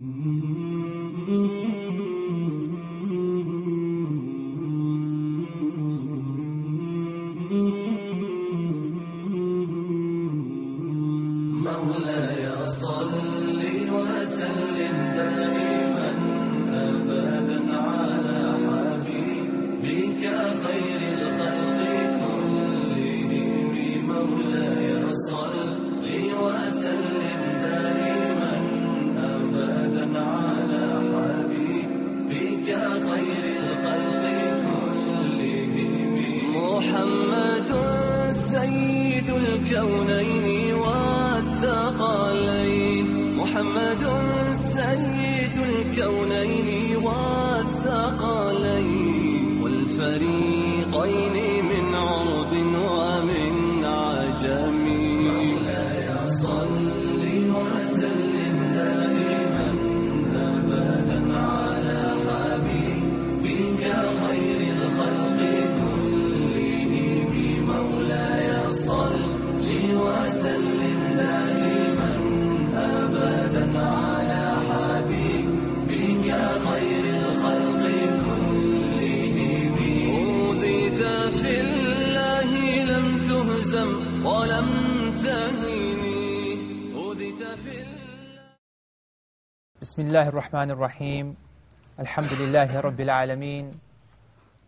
Mm-hmm. بسم الله الرحمن الرحيم الحمد لله رب العالمين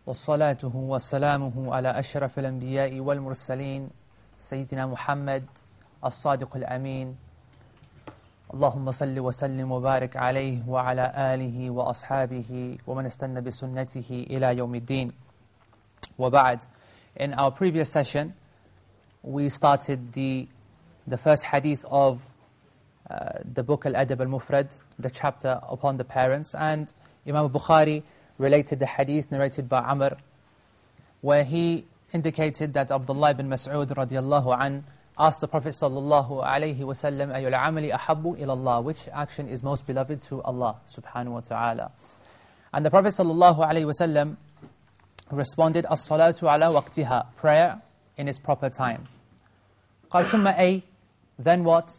والصلاة وسلامه على أشرف الأنبياء والمرسلين سيدنا محمد الصادق الأمين اللهم صل وسلم وبارك عليه وعلى آله وأصحابه ومن استنى بسنته إلى يوم الدين وبعد In our previous session we started the, the first hadith of uh, the book Al-Adab al-Mufrad, the chapter upon the parents, and Imam Bukhari related the hadith narrated by Amr, where he indicated that Abdullah ibn Mas'ud radiallahu an asked the Prophet sallallahu alayhi wasallam, أَيُّ الْعَمَلِ أَحَبُّ إِلَى اللَّهِ Which action is most beloved to Allah subhanahu wa ta'ala? And the Prophet sallallahu alayhi wasallam responded, الصلاة على وقتها, prayer in its proper time. قال ثم أي, then what?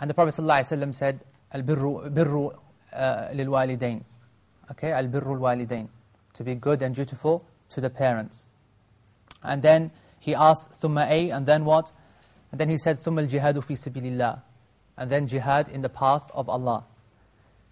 And the Prophet ﷺ said, البر بر uh, للوالدين. Okay, البر الوالدين. To be good and dutiful to the parents. And then he asked, ثم أي, and then what? And then he said, ثم الجهاد في سبيل الله. And then jihad in the path of Allah.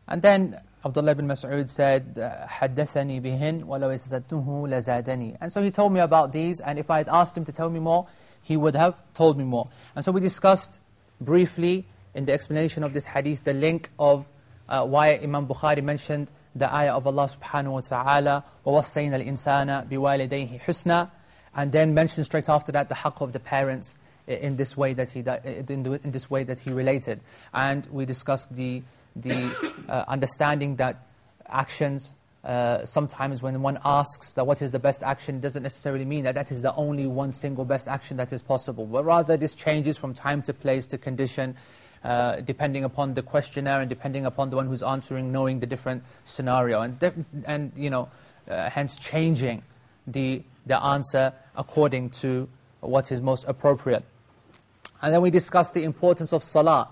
And then Abdullah ibn Mas'ud said, حدثني بهن ولو استزدته لزادني. And so he told me about these, and if I had asked him to tell me more, he would have told me more. And so we discussed briefly in the explanation of this hadith the link of uh, why Imam Bukhari mentioned the ayah of Allah subhanahu wa ta'ala وَوَصَّيْنَا الْإِنسَانَ بِوَالِدَيْهِ حُسْنًا and then mentioned straight after that the haqq of the parents in this way that he in this way that he related and we discussed the the uh, understanding that actions uh, sometimes when one asks that what is the best action, it doesn't necessarily mean that that is the only one single best action that is possible. But rather this changes from time to place to condition, uh, depending upon the questionnaire and depending upon the one who's answering, knowing the different scenario. And, and you know, uh, hence changing the, the answer according to what is most appropriate. And then we discussed the importance of salah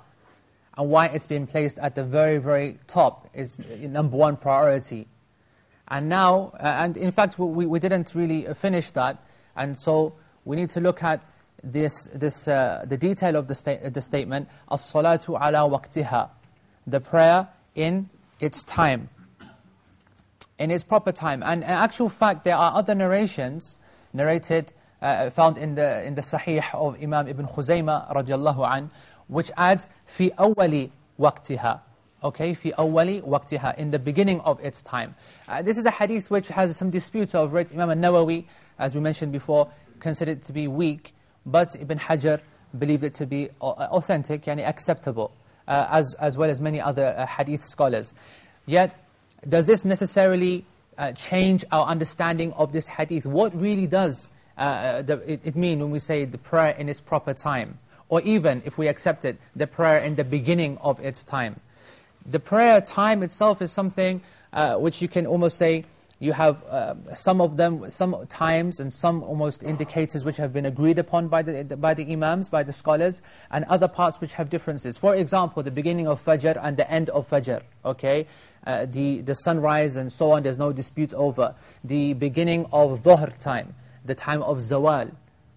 and why it's been placed at the very, very top is number one priority. And now, uh, and in fact, we, we didn't really finish that, and so we need to look at this, this, uh, the detail of the, sta the statement, as-salatu ala waqtiha, the prayer in its time, in its proper time. And in actual fact, there are other narrations narrated, uh, found in the, in the Sahih of Imam Ibn Khuzaymah radiallahu an, which adds fi awwali waqtiha. Okay, fi awwali waqtiha, in the beginning of its time. Uh, this is a hadith which has some dispute over it. Imam al-Nawawi, as we mentioned before, considered to be weak, but Ibn Hajar believed it to be authentic, yani acceptable, uh, as, as well as many other uh, hadith scholars. Yet, does this necessarily uh, change our understanding of this hadith? What really does uh, the, it, it mean when we say the prayer in its proper time? Or even, if we accept it, the prayer in the beginning of its time. The prayer time itself is something uh, which you can almost say you have uh, some of them, some times and some almost indicators which have been agreed upon by the, by the imams, by the scholars, and other parts which have differences. For example, the beginning of Fajr and the end of Fajr, okay? Uh, the, the sunrise and so on, there's no dispute over. The beginning of Dhuhr time, the time of Zawal,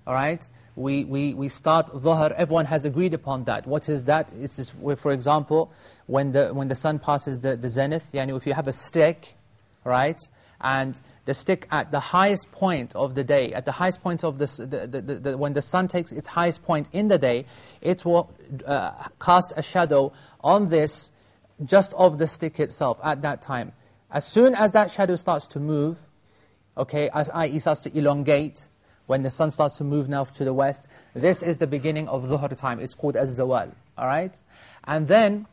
all right? We, we, we start Dhuhr, everyone has agreed upon that. What is that? Is this, for example, when the, when the sun passes the, the zenith, yani if you have a stick, right? And the stick at the highest point of the day, at the highest point of this, the, the, the, when the sun takes its highest point in the day, it will uh, cast a shadow on this, just of the stick itself at that time. As soon as that shadow starts to move, okay, as i.e. starts to elongate, when the sun starts to move now to the west, this is the beginning of dhuhr time. It's called az-zawal, all right? And then,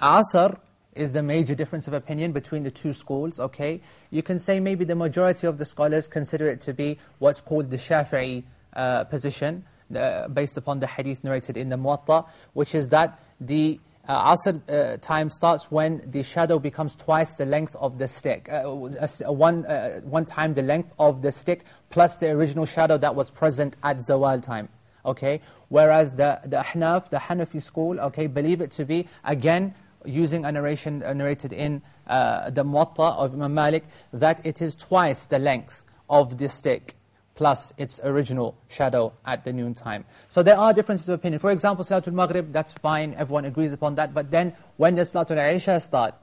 asr, is the major difference of opinion between the two schools, okay? You can say maybe the majority of the scholars consider it to be what's called the Shafi'i uh, position, uh, based upon the hadith narrated in the Muwatta, which is that the uh, Asr uh, time starts when the shadow becomes twice the length of the stick. Uh, one, uh, one time the length of the stick plus the original shadow that was present at Zawal time. Okay? Whereas the, the Ahnaf, the Hanafi school, okay, believe it to be, again, using a narration uh, narrated in uh, the Muwatta of Imam Malik, that it is twice the length of the stick plus its original shadow at the noon time. So there are differences of opinion. For example, Salatul Maghrib, that's fine, everyone agrees upon that. But then, when does Salatul Isha start?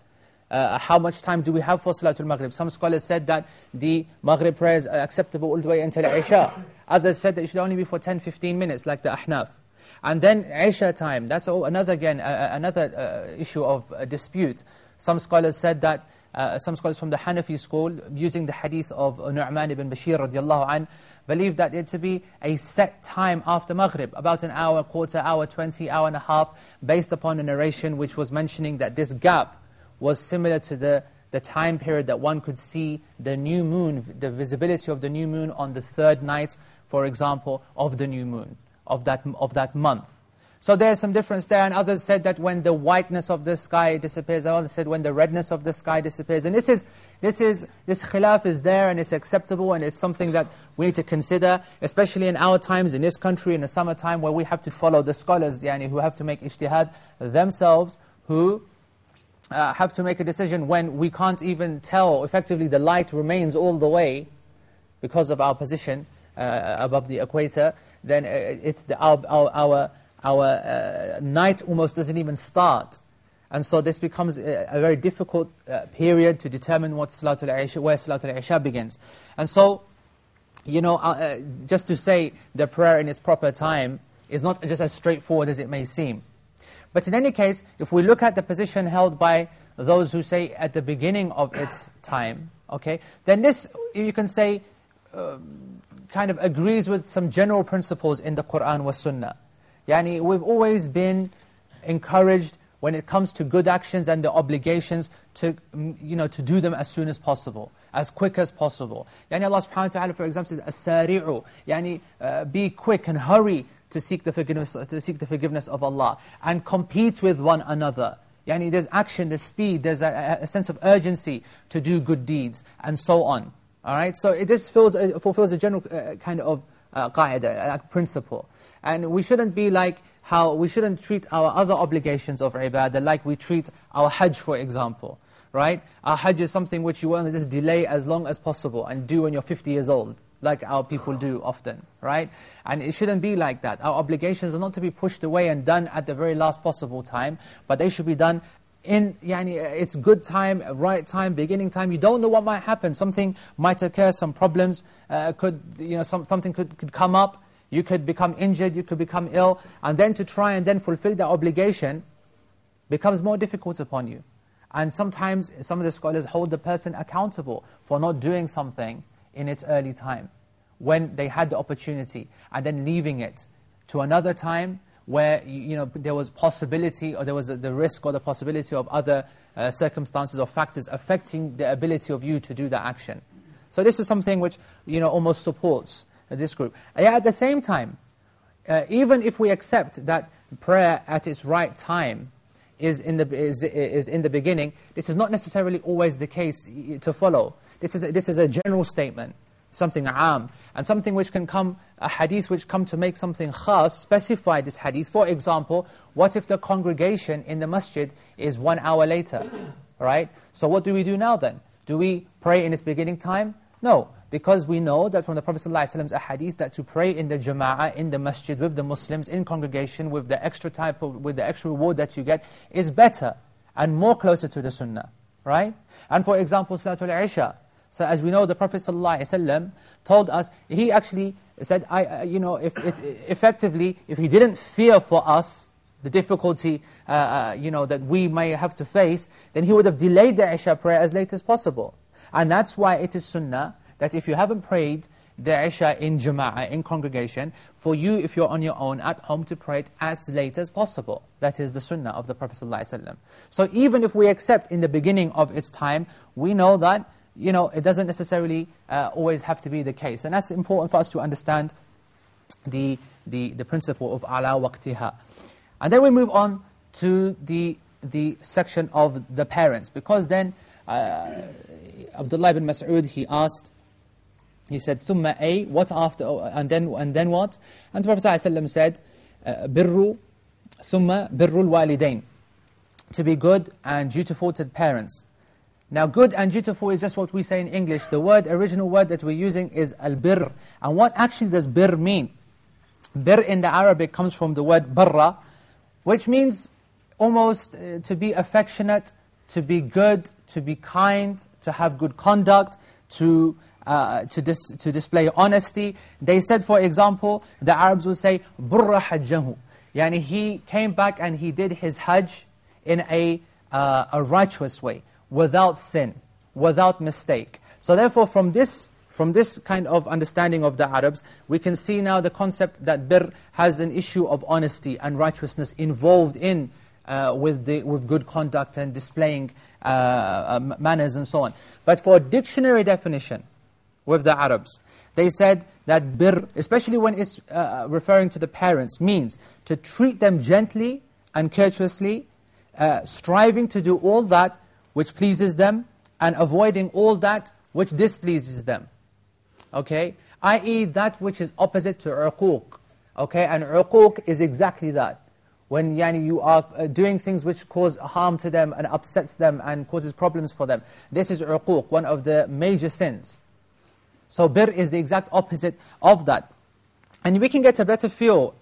Uh, how much time do we have for Salatul Maghrib? Some scholars said that the Maghrib prayers are acceptable all the way until Isha. Others said that it should only be for 10-15 minutes, like the Ahnaf. And then Isha time, that's another, again, uh, another uh, issue of uh, dispute. Some scholars said that, uh, some scholars from the Hanafi school, using the hadith of Nu'man ibn Bashir radiallahu anh, believe that it to be a set time after Maghrib, about an hour, quarter hour, 20, hour and a half, based upon a narration which was mentioning that this gap was similar to the, the time period that one could see the new moon, the visibility of the new moon on the third night, for example, of the new moon of that, of that month. So there's some difference there, and others said that when the whiteness of the sky disappears, others said when the redness of the sky disappears. And this is, this is, this khilaf is there, and it's acceptable, and it's something that we need to consider, especially in our times, in this country, in the summertime, where we have to follow the scholars, yani, who have to make ijtihad themselves, who uh, have to make a decision when we can't even tell, effectively the light remains all the way, because of our position uh, above the equator, then uh, it's the, our, our, our, uh, night almost doesn't even start. And so this becomes a, a very difficult uh, period to determine what Salatul Isha, where Salatul Isha begins. And so, you know, just to say the prayer in its proper time is not just as straightforward as it may seem. But in any case, if we look at the position held by those who say at the beginning of its time, okay, then this, you can say, um, kind of agrees with some general principles in the Qur'an wa Sunnah. Yani we've always been encouraged when it comes to good actions and the obligations to, mm, you know, to do them as soon as possible, as quick as possible. Yani Allah subhanahu wa ta'ala, for example, says, As-sari'u, yani uh, be quick and hurry to seek, the forgiveness, to seek the forgiveness of Allah, and compete with one another. Yani there's action, there's speed, there's a, a sense of urgency to do good deeds, and so on. All right, so it, this fills, uh, fulfills a general uh, kind of uh, a principle. And we shouldn't be like how we shouldn't treat our other obligations of ibadah like we treat our hajj, for example. Right? Our hajj is something which you want to just delay as long as possible and do when you're 50 years old, like our people do often. Right? And it shouldn't be like that. Our obligations are not to be pushed away and done at the very last possible time, but they should be done in yani, it's good time, right time, beginning time. You don't know what might happen. Something might occur, some problems uh, could, you know, some, something could, could come up. You could become injured, you could become ill. And then to try and then fulfill that obligation becomes more difficult upon you. And sometimes some of the scholars hold the person accountable for not doing something in its early time, when they had the opportunity, and then leaving it to another time where you know, there was possibility or there was the risk or the possibility of other uh, circumstances or factors affecting the ability of you to do that action. So this is something which you know, almost supports uh, this group. And at the same time, uh, even if we accept that prayer at its right time is in, the, is, is in the beginning, this is not necessarily always the case to follow. This is a, this is a general statement, something am, and something which can come, a hadith which come to make something khas, specify this hadith. For example, what if the congregation in the masjid is one hour later, right? So what do we do now then? Do we pray in its beginning time? No, because we know that from the Prophet ﷺ's hadith that to pray in the jama'ah, in the masjid, with the Muslims, in congregation, with the extra type of, with the extra reward that you get, is better and more closer to the sunnah, right? And for example, Salatul Isha. So as we know, the Prophet ﷺ told us, he actually said, I, you know, if it, effectively, if he didn't fear for us, the difficulty uh, uh, you know, that we may have to face, then he would have delayed the Isha prayer as late as possible. And that's why it is sunnah that if you haven't prayed the Isha in Jama'ah, in congregation, for you, if you're on your own, at home, to pray it as late as possible. That is the sunnah of the Prophet ﷺ. So even if we accept in the beginning of its time, we know that, you know, it doesn't necessarily uh, always have to be the case. And that's important for us to understand the, the, the principle of ala waqtiha. And then we move on to the, the section of the parents, because then uh, Abdullah ibn Mas'ud, he asked, he said, ثُمَّ أَيْ What after, oh, and then, and then what? And the Prophet ﷺ said, بِرُّ ثُمَّ بِرُّ الْوَالِدَيْنِ To be good and dutiful to parents. Now, good and dutiful is just what we say in English. The word, original word that we're using is al-birr. And what actually does birr mean? Bir in the Arabic comes from the word barra, which means almost uh, to be affectionate, to be good, to be kind, to have good conduct, to, uh, to, dis to display honesty. They said, for example, the Arabs would say, burra hajjahu. Yani he came back and he did his hajj in a, uh, a righteous way, without sin, without mistake. So therefore, from this from this kind of understanding of the Arabs, we can see now the concept that bir has an issue of honesty and righteousness involved in uh, with, the, with good conduct and displaying uh, uh, manners and so on. But for dictionary definition with the Arabs, they said that bir, especially when it's uh, referring to the parents, means to treat them gently and courteously, uh, striving to do all that which pleases them, and avoiding all that which displeases them okay? I.e. that which is opposite to uquq, okay? And uquq is exactly that. When yani, you are uh, doing things which cause harm to them and upsets them and causes problems for them. This is uquq, one of the major sins. So bir is the exact opposite of that. And we can get a better feel,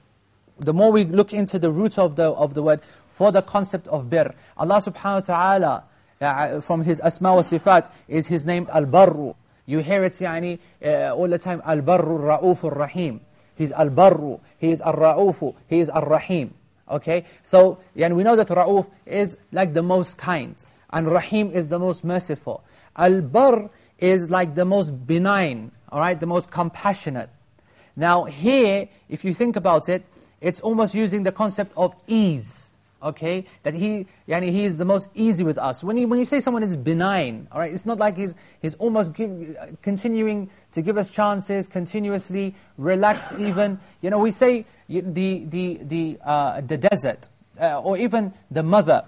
the more we look into the root of the, of the word, for the concept of bir. Allah subhanahu wa ta'ala, uh, from His asma wa sifat, is His name al-barru. You hear it يعني, uh, all the time, Al-Barru Ra'ufu Rahim. He's Al-Barru, he is Al-Ra'ufu, he is Al-Rahim. Okay, so yani we know that Ra'uf is like the most kind, and Rahim is the most merciful. Al-Bar is like the most benign, all right, the most compassionate. Now here, if you think about it, it's almost using the concept of ease okay, that he, yani he is the most easy with us. When you, when you say someone is benign, all right, it's not like he's, he's almost give, continuing to give us chances, continuously, relaxed even. You know, we say the, the, the, uh, the desert, uh, or even the mother.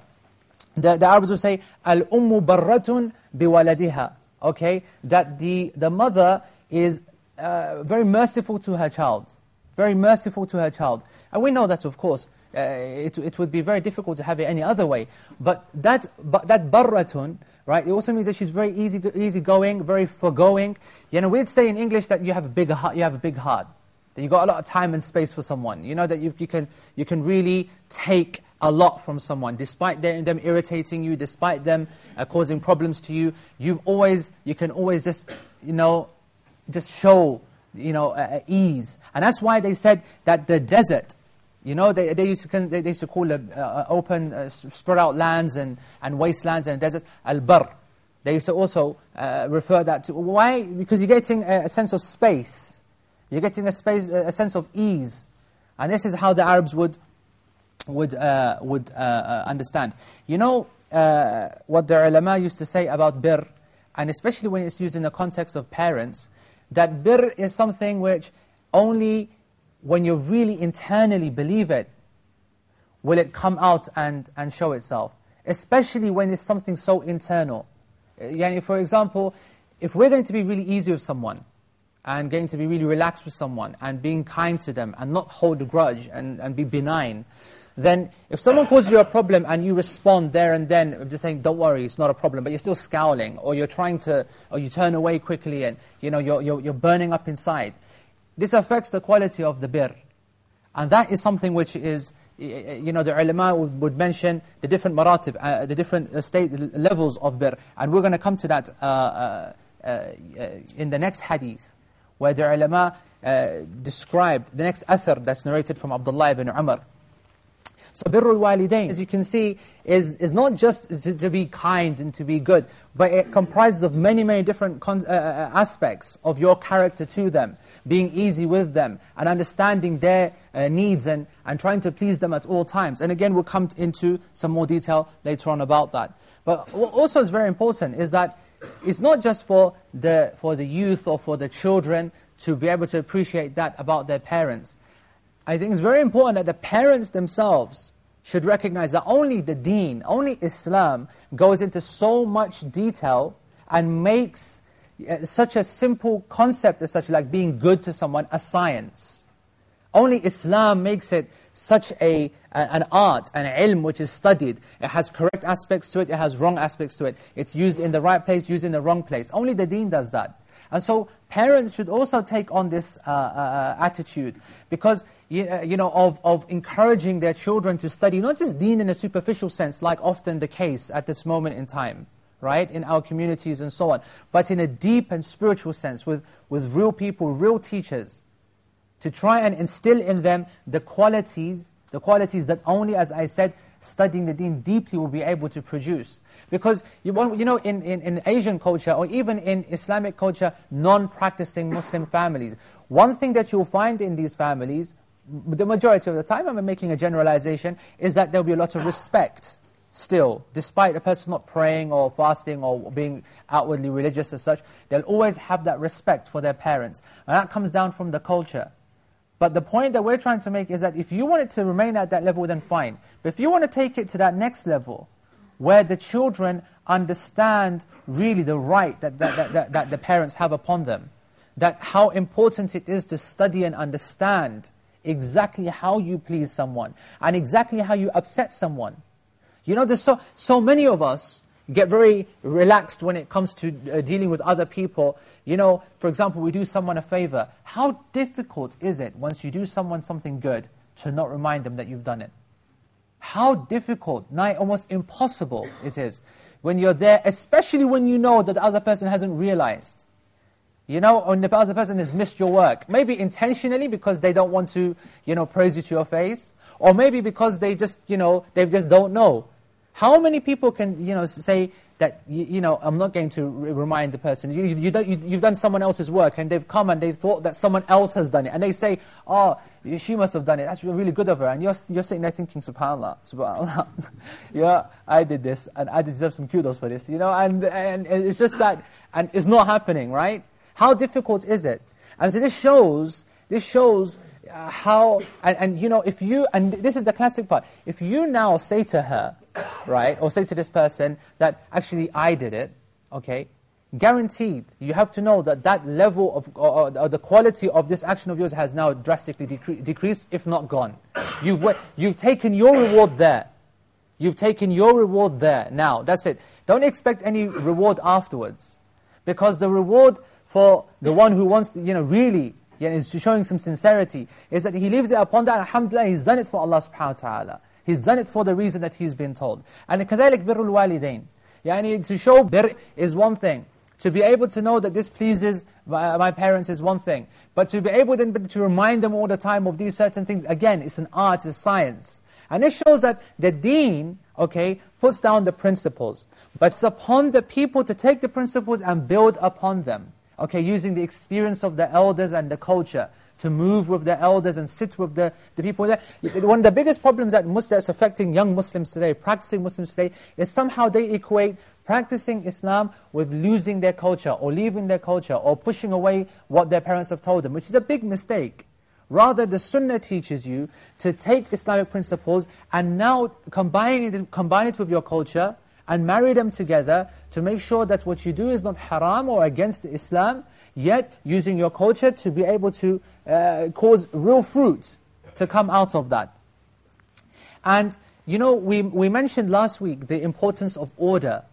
The, the Arabs will say, al-ummu barratun biwaladiha, okay, that the, the mother is uh, very merciful to her child, very merciful to her child. And we know that, of course, uh, it, it would be very difficult to have it any other way. But that, but that barratun, right, it also means that she's very easy, easygoing, very forgoing. You know, we'd say in English that you have a big heart, you have a big heart. That you've got a lot of time and space for someone. You know, that you, you, can, you can really take a lot from someone, despite them, them irritating you, despite them uh, causing problems to you, you've always, you can always just, you know, just show, you know, uh, ease. And that's why they said that the desert, you know, they, they, used, to, they, used to call uh, uh, open, uh, spread out lands and, and wastelands and deserts, al-bar. They used to also uh, refer that to, why? Because you're getting a, a, sense of space. You're getting a, space, a sense of ease. And this is how the Arabs would, would, uh, would uh, understand. You know what the ulama used to say about bir, and especially when it's used in the context of parents, that bir is something which only when you really internally believe it, will it come out and, and show itself. Especially when it's something so internal. Eh, yani for example, if we're going to be really easy with someone, and going to be really relaxed with someone, and being kind to them, and not hold a grudge, and, and be benign, then if someone causes you a problem and you respond there and then, just saying, don't worry, it's not a problem, but you're still scowling, or you're trying to, or you turn away quickly, and you know, you're, you're, you're burning up inside, this affects the quality of the bir. And that is something which is, you know, the ulama would, mention the different maratib, uh, the different uh, state levels of bir. And we're going to come to that uh, uh, uh, in the next hadith, where the ulama uh, described the next athar that's narrated from Abdullah ibn Umar. So birrul walidain, as you can see, is, is not just to, to, be kind and to be good, but it comprises of many, many different aspects of your character to them being easy with them, and understanding their uh, needs and, and trying to please them at all times. And again, we'll come into some more detail later on about that. But also is very important is that it's not just for the, for the youth or for the children to be able to appreciate that about their parents. I think it's very important that the parents themselves should recognize that only the deen, only Islam goes into so much detail and makes such a simple concept as such like being good to someone a science. Only Islam makes it such a, an art, an ilm which is studied. It has correct aspects to it, it has wrong aspects to it. It's used in the right place, used in the wrong place. Only the deen does that. And so parents should also take on this uh, uh, attitude because you, uh, you know, of, of encouraging their children to study, not just deen in a superficial sense, like often the case at this moment in time right, in our communities and so on, but in a deep and spiritual sense, with, with real people, real teachers, to try and instill in them the qualities, the qualities that only, as I said, studying the deen deeply will be able to produce. Because, you, you know, in, in, in Asian culture, or even in Islamic culture, non-practicing Muslim families, one thing that you'll find in these families, the majority of the time, I'm making a generalization, is that there'll be a lot of respect still, despite a person not praying or fasting or being outwardly religious as such, they'll always have that respect for their parents. And that comes down from the culture. But the point that we're trying to make is that if you want it to remain at that level, then fine. But if you want to take it to that next level, where the children understand really the right that, that, that, that, that the parents have upon them, that how important it is to study and understand exactly how you please someone, and exactly how you upset someone, you know, there's so, so many of us get very relaxed when it comes to uh, dealing with other people. You know, for example, we do someone a favor. How difficult is it once you do someone something good to not remind them that you've done it? How difficult, nigh almost impossible it is when you're there, especially when you know that the other person hasn't realized. You know, when the other person has missed your work. Maybe intentionally because they don't want to, you know, praise you to your face. Or maybe because they just, you know, they just don't know. How many people can you know say that you, you know I'm not going to remind the person you, you, you, you've done someone else's work and they've come and they've thought that someone else has done it and they say oh she must have done it. That's really good of her. And you're you're sitting there thinking subhanallah subhanallah. Yeah I did this and I deserve some kudos for this you know and and it's just that and it's not happening right? How difficult is it? And so this shows this shows uh, how and, and you know if you and this is the classic part. If you now say to her right, or say to this person that actually I did it, okay, guaranteed, you have to know that that level of, the quality of this action of yours has now drastically decre decreased, if not gone. You've, you've taken your reward there. You've taken your reward there. Now, that's it. Don't expect any reward afterwards. Because the reward for the one who wants to, you know, really, you know, is showing some sincerity, is that he leaves it upon that, alhamdulillah, he's done it for Allah subhanahu wa ta'ala. He's done it for the reason that he's been told. And كذلك بر الوالدين. Yani to show bir is one thing. To be able to know that this pleases my parents is one thing. But to be able then to remind them all the time of these certain things, again, it's an art, it's a science. And it shows that the deen, okay, puts down the principles. But it's upon the people to take the principles and build upon them. Okay, using the experience of the elders and the culture to move with the elders and sit with the, the people there. One of the biggest problems that that's affecting young Muslims today, practicing Muslims today, is somehow they equate practicing Islam with losing their culture or leaving their culture or pushing away what their parents have told them, which is a big mistake. Rather, the Sunnah teaches you to take Islamic principles and now combine it, combine it with your culture and marry them together to make sure that what you do is not haram or against Islam, yet using your culture to be able to uh, cause real fruit to come out of that. And, you know, we, we mentioned last week the importance of order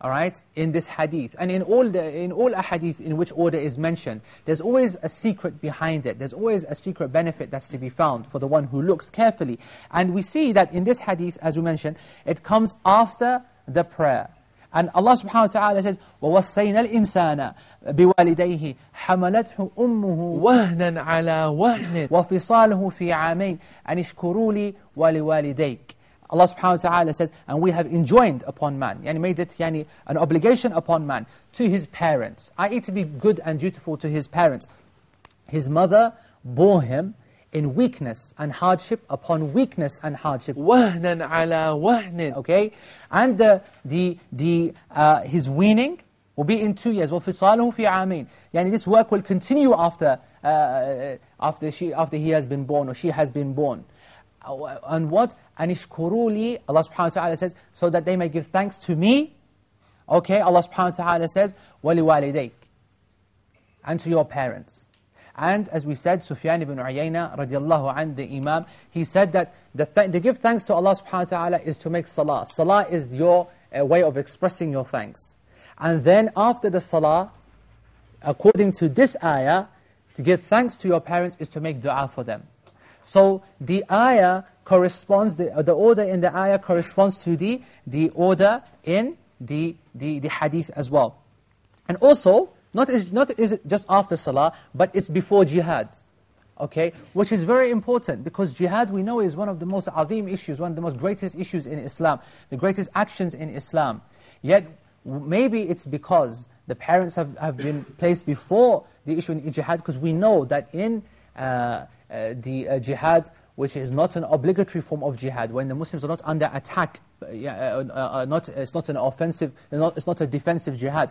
all right, in this hadith. And in all, the, in all hadith in which order is mentioned, there's always a secret behind it. There's always a secret benefit that's to be found for the one who looks carefully. And we see that in this hadith, as we mentioned, it comes after the prayer. And Allah subhanahu wa ta'ala says, وَوَصَّيْنَا الْإِنسَانَ بِوَالِدَيْهِ حَمَلَتْهُ أُمُّهُ وَهْنًا عَلَى وَهْنٍ وَفِصَالُهُ فِي عَامَيْنِ أَنِ اشْكُرُوا لِي وَلِوَالِدَيْكِ Allah subhanahu wa ta'ala says, and we have enjoined upon man, yani made it yani, an obligation upon man to his parents, i.e. to be good and dutiful to his parents. His mother bore him in weakness and hardship upon weakness and hardship. وَهْنًا عَلَى وَهْنٍ Okay? And the, the, the, uh, his weaning will be in two years. وَفِصَالُهُ فِي عَامِينَ Yani this work will continue after, uh, after, she, after he has been born or she has been born. Uh, and what? Anishkuruli, Allah subhanahu wa ta'ala says, so that they may give thanks to me. Okay, Allah subhanahu wa ta'ala says, wali walidayk. And to your parents. And as we said, Sufyan ibn Uyayna, radiallahu anh, the Imam, he said that the th to give thanks to Allah subhanahu wa ta'ala is to make salah. Salah is your uh, way of expressing your thanks. And then after the salah, according to this ayah, to give thanks to your parents is to make dua for them. So the ayah corresponds, the, the order in the ayah corresponds to the, the order in the, the, the hadith as well. And also, not is, not is it just after salah, but it's before jihad. Okay, which is very important because jihad we know is one of the most azim issues, one of the most greatest issues in Islam, the greatest actions in Islam. Yet maybe it's because the parents have, have been placed before the issue in jihad because we know that in uh, uh, the uh, jihad, which is not an obligatory form of jihad, when the Muslims are not under attack, uh, not, it's not an offensive, not, it's not a defensive jihad.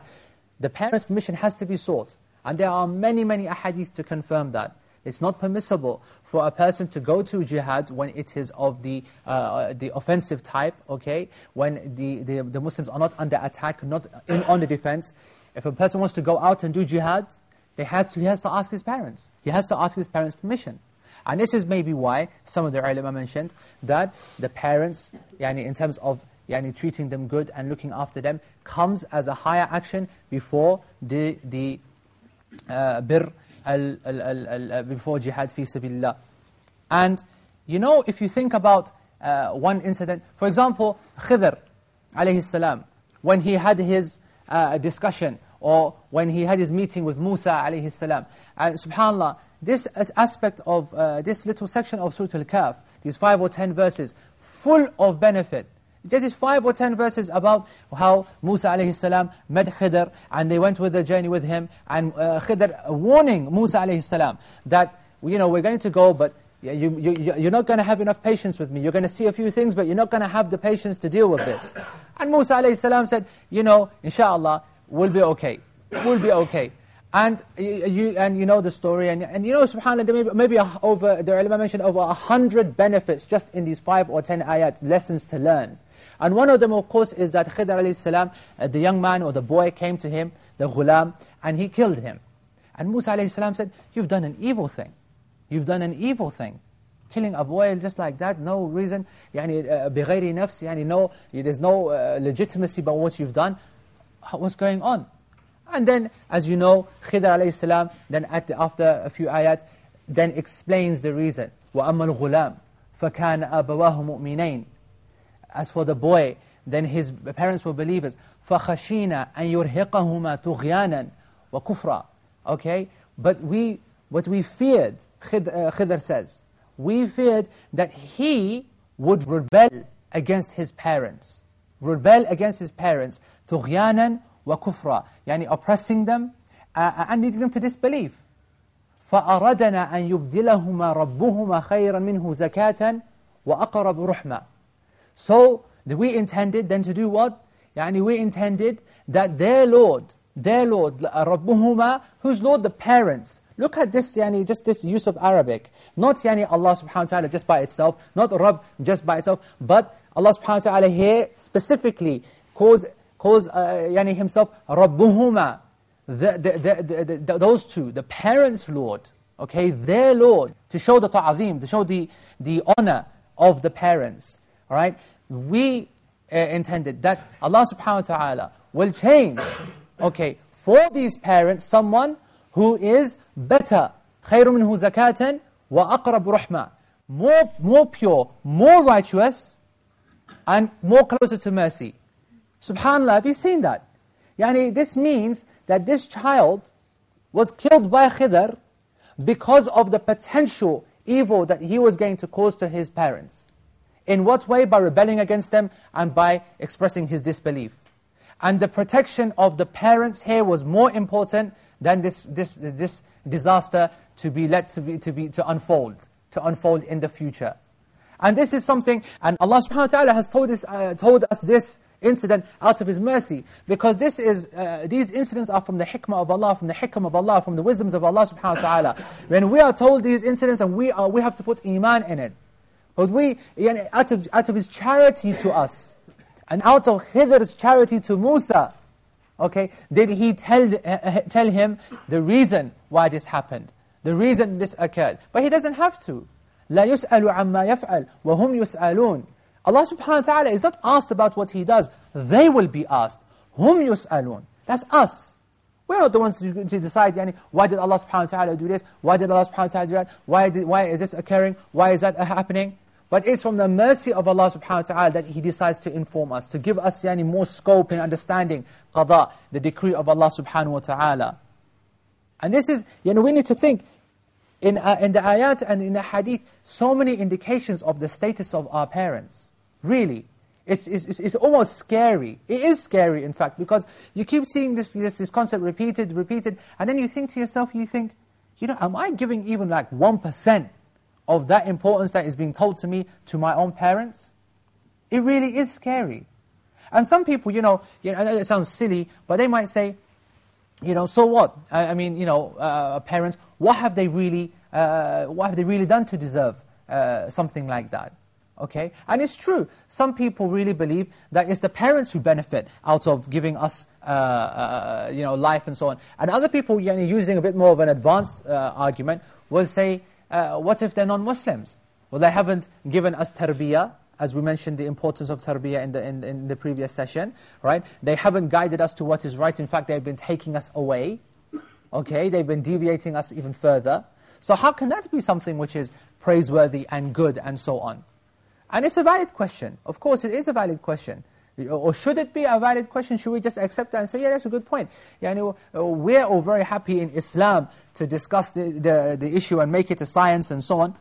The parents' permission has to be sought. And there are many, many ahadith to confirm that. It's not permissible for a person to go to jihad when it is of the, uh, the offensive type, okay? When the, the, the, Muslims are not under attack, not in, on the defense. If a person wants to go out and do jihad, he has, to, he has to ask his parents. He has to ask his parents' permission. And this is maybe why some of the ulama mentioned that the parents, yani in terms of yani treating them good and looking after them, comes as a higher action before the, the uh, bir, al, al, al, uh, before jihad fi sabilillah. And you know, if you think about uh, one incident, for example, Khidr alayhi salam, when he had his uh, discussion, or when he had his meeting with Musa alayhi salam, and subhanAllah, this aspect of uh, this little section of Surah Al-Kahf, these five or ten verses, full of benefit. There is five or ten verses about how Musa alayhi met Khidr and they went with the journey with him and uh, Khidr warning Musa alayhi that you know we're going to go but you, you, you're not going to have enough patience with me. You're going to see a few things but you're not going to have the patience to deal with this. And Musa alayhi salam said, you know, inshallah, we'll be okay. We'll be okay. And you, and you know the story, and, and you know, subhanAllah, there may be, maybe over, the ulama mentioned over a hundred benefits just in these five or ten ayat, lessons to learn. And one of them, of course, is that Khidr alayhi salam, uh, the young man or the boy came to him, the ghulam, and he killed him. And Musa alayhi salam said, you've done an evil thing. You've done an evil thing. Killing a boy just like that, no reason, يعني, uh, بغير نفس, يعني, no, there's no uh, legitimacy about what you've done. What's going on? And then, as you know, Khidr alayhi salam, then at the, after a few ayat, then explains the reason. وَأَمَّا الْغُلَامِ فَكَانَ أَبَوَاهُ مُؤْمِنَيْن As for the boy, then his parents were believers. فَخَشِينَ أَن يُرْهِقَهُمَا تُغْيَانًا وَكُفْرًا Okay? But we, what we feared, Khidr, uh, Khidr says, we feared that he would rebel against his parents. Rebel against his parents. تُغْيَانًا وكفرا يعني oppressing them uh, and leading them to disbelief فأردنا أن يبدلهما ربهما خيرا منه زكاة وأقرب رحمة So we intended then to do what? يعني we intended that their Lord, their Lord, ربهما, whose Lord? The parents. Look at this, يعني, just this use of Arabic. Not يعني Allah subhanahu wa ta'ala just by itself, not Rabb just by itself, but Allah subhanahu wa ta'ala here specifically calls, calls uh, yani himself Rabbuhuma, the, the, the, the, those two, the parents' Lord, okay, their Lord, to show the ta'zim, to show the, the honor of the parents, all right? We uh, intended that Allah subhanahu wa ta'ala will change, okay, for these parents, someone who is better, خَيْرٌ مِنْهُ زَكَاةً وَأَقْرَبُ رَحْمَةً more, more pure, more righteous, and more closer to mercy. Subhanallah, have you seen that? Yani, this means that this child was killed by Khidr because of the potential evil that he was going to cause to his parents. In what way? By rebelling against them and by expressing his disbelief. And the protection of the parents here was more important than this, this, this disaster to be let to, be, to, be, to unfold, to unfold in the future. And this is something, and Allah subhanahu wa ta'ala has told us, uh, told us this incident out of His mercy. Because this is, uh, these incidents are from the hikmah of Allah, from the hikmah of Allah, from the wisdoms of Allah subhanahu wa ta'ala. When we are told these incidents and we, are, we have to put iman in it. But we, out of, out of His charity to us, and out of Khidr's charity to Musa, okay, did He tell, uh, tell him the reason why this happened, the reason this occurred. But He doesn't have to. لا يسأل عما يفعل وهم يسألون Allah subhanahu wa ta'ala is not asked about what He does. They will be asked. Hum yus'alun. That's us. We're not the ones to, to decide, yani, why did Allah subhanahu wa ta'ala do this? Why did Allah subhanahu wa ta'ala do that? Why, did, why is this occurring? Why is that happening? But it's from the mercy of Allah subhanahu wa ta'ala that He decides to inform us, to give us yani, more scope in understanding qada, the decree of Allah subhanahu wa ta'ala. And this is, you know, we need to think, in, uh, in the ayat and in the hadith, so many indications of the status of our parents. Really. It's, it's, it's almost scary. It is scary, in fact, because you keep seeing this, this, this concept repeated, repeated, and then you think to yourself, you think, you know, am I giving even like 1% of that importance that is being told to me to my own parents? It really is scary. And some people, you know, you know, it sounds silly, but they might say, you know, so what? I, I mean, you know, uh, parents, what have they really, uh, what have they really done to deserve uh, something like that? Okay? And it's true. Some people really believe that it's the parents who benefit out of giving us uh, uh, you know, life and so on. And other people, you know, using a bit more of an advanced uh, argument, will say, uh, what if they're non-Muslims? Well, they haven't given us tarbiyah, as we mentioned the importance of tarbiyah in the, in, in the previous session, right? They haven't guided us to what is right. In fact, they've been taking us away. Okay? They've been deviating us even further. So how can that be something which is praiseworthy and good and so on? And it's a valid question. Of course, it is a valid question. Or should it be a valid question? Should we just accept that and say, yeah, that's a good point. Yani, we're all very happy in Islam to discuss the, the, the issue and make it a science and so on.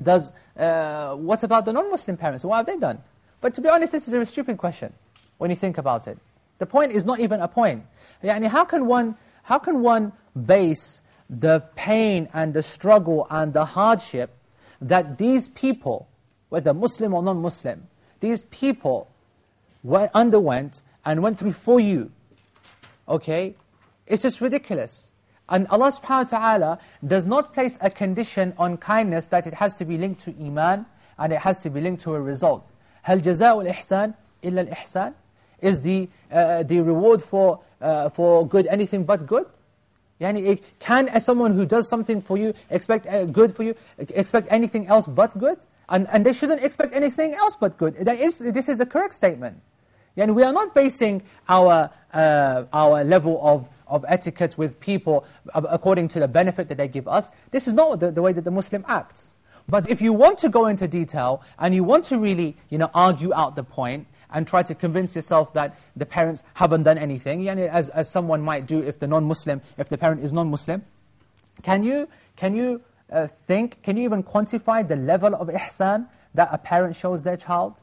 Does, uh, what about the non-Muslim parents? What have they done? But to be honest, this is a stupid question when you think about it. The point is not even a point. Yani, how, can one, how can one base the pain and the struggle and the hardship that these people whether Muslim or non-Muslim, these people underwent and went through for you. Okay? It's just ridiculous. And Allah subhanahu wa ta'ala does not place a condition on kindness that it has to be linked to iman and it has to be linked to a result. هل جزاء الإحسان إلا الإحسان? Is the, uh, the reward for, uh, for good anything but good? Yani, can someone who does something for you expect uh, good for you, expect anything else but good? And, and they shouldn't expect anything else but good. That is, this is the correct statement. And we are not basing our, uh, our level of, of etiquette with people according to the benefit that they give us. This is not the, the way that the Muslim acts. But if you want to go into detail and you want to really you know, argue out the point and try to convince yourself that the parents haven't done anything, yani as, as someone might do if the non-Muslim, if the parent is non-Muslim, can you, can you uh, think, can you even quantify the level of ihsan that a parent shows their child?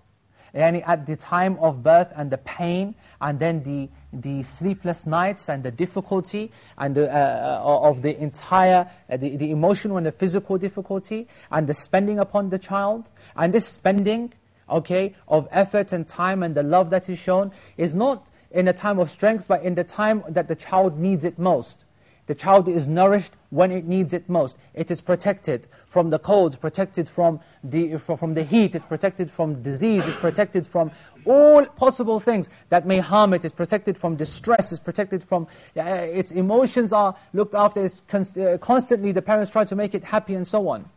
Yani at the time of birth and the pain and then the, the sleepless nights and the difficulty and the, uh, uh, of the entire, uh, the, the emotional and the physical difficulty and the spending upon the child. And this spending, okay, of effort and time and the love that is shown is not in a time of strength but in the time that the child needs it most The child is nourished when it needs it most. It is protected from the cold, protected from the, from the heat, it's protected from disease, it's protected from all possible things that may harm it, it's protected from distress, it's protected from, uh, its emotions are looked after, it's const uh, constantly the parents try to make it happy and so on.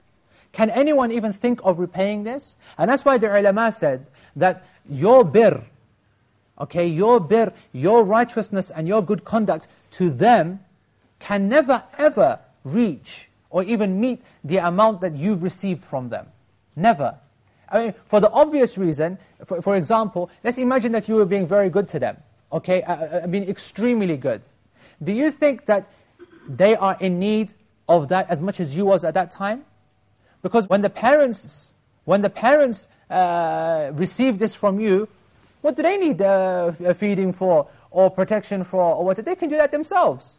Can anyone even think of repaying this? And that's why the ulama said that your bir, okay, your bir, your righteousness and your good conduct to them can never ever reach or even meet the amount that you've received from them. Never. I mean, for the obvious reason, for, for example, let's imagine that you were being very good to them, okay, I, uh, I uh, mean extremely good. Do you think that they are in need of that as much as you was at that time? Because when the parents, when the parents uh, receive this from you, what do they need uh, feeding for, or protection for, or what? They can do that themselves.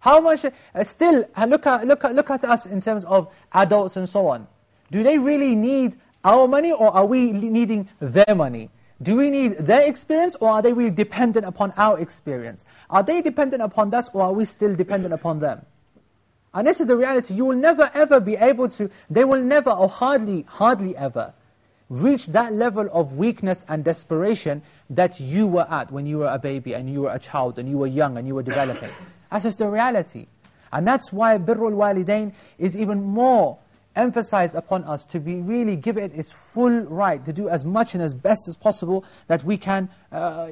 How much, uh, still, uh, look at, look, at, look at us in terms of adults and so on. Do they really need our money or are we needing their money? Do we need their experience or are they really dependent upon our experience? Are they dependent upon us or are we still dependent upon them? And this is the reality. You will never ever be able to, they will never or hardly, hardly ever reach that level of weakness and desperation that you were at when you were a baby and you were a child and you were young and you were developing. That's just the reality. And that's why birrul walidain is even more emphasized upon us to be really give it its full right, to do as much and as best as possible that we can, uh,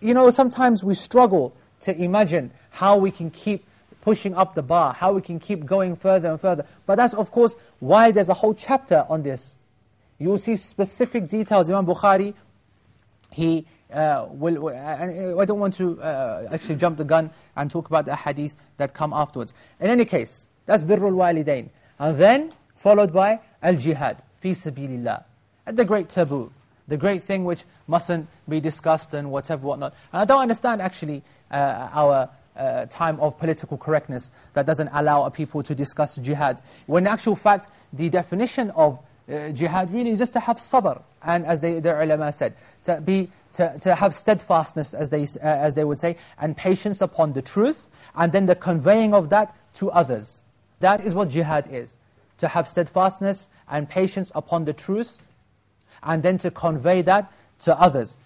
you know, sometimes we struggle to imagine how we can keep pushing up the bar, how we can keep going further and further. But that's of course why there's a whole chapter on this. You will see specific details. Imam Bukhari, he uh, will, and I don't want to uh, actually jump the gun and talk about the hadith that come afterwards. In any case, that's birrul walidain. And then, followed by al-jihad, fi sabilillah. And the great taboo, the great thing which mustn't be discussed and whatever, whatnot. And I don't understand actually uh, our uh, time of political correctness that doesn't allow people to discuss jihad. When in actual fact, the definition of uh, jihad really is just to have sabr, and as they, the ulama said, to be to, to have steadfastness, as they, uh, as they would say, and patience upon the truth, and then the conveying of that to others. That is what jihad is. To have steadfastness and patience upon the truth, and then to convey that to others.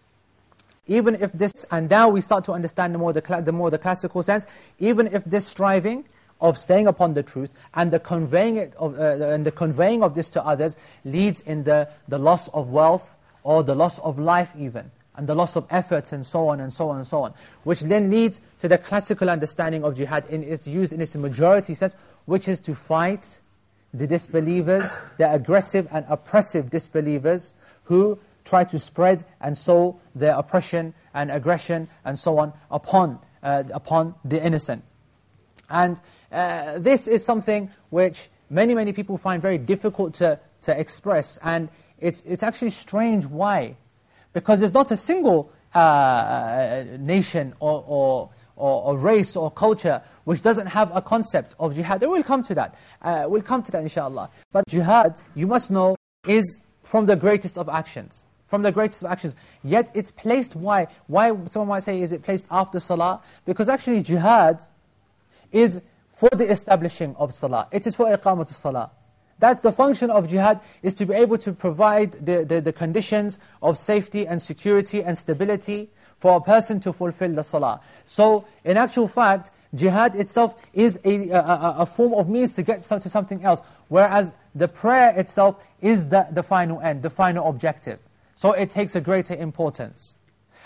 Even if this, and now we start to understand the more the, the, more the classical sense, even if this striving of staying upon the truth and the conveying, it of, uh, and the conveying of this to others leads in the, the loss of wealth or the loss of life even and the loss of effort and so on and so on and so on. Which then leads to the classical understanding of jihad in its used in its majority sense, which is to fight the disbelievers, the aggressive and oppressive disbelievers who try to spread and sow their oppression and aggression and so on upon, uh, upon the innocent. And uh, this is something which many, many people find very difficult to, to express. And it's, it's actually strange why. Because there's not a single uh, nation or, or, or, or, race or culture which doesn't have a concept of jihad. And we'll come to that. Uh, we'll come to that inshallah. But jihad, you must know, is from the greatest of actions. From the greatest of actions. Yet it's placed, why? Why, someone might say, is it placed after salah? Because actually jihad is for the establishing of salah. It is for iqamatu salah. That's the function of jihad, is to be able to provide the, the, the, conditions of safety and security and stability for a person to fulfill the salah. So, in actual fact, jihad itself is a, a, a form of means to get to something else, whereas the prayer itself is the, the final end, the final objective. So it takes a greater importance.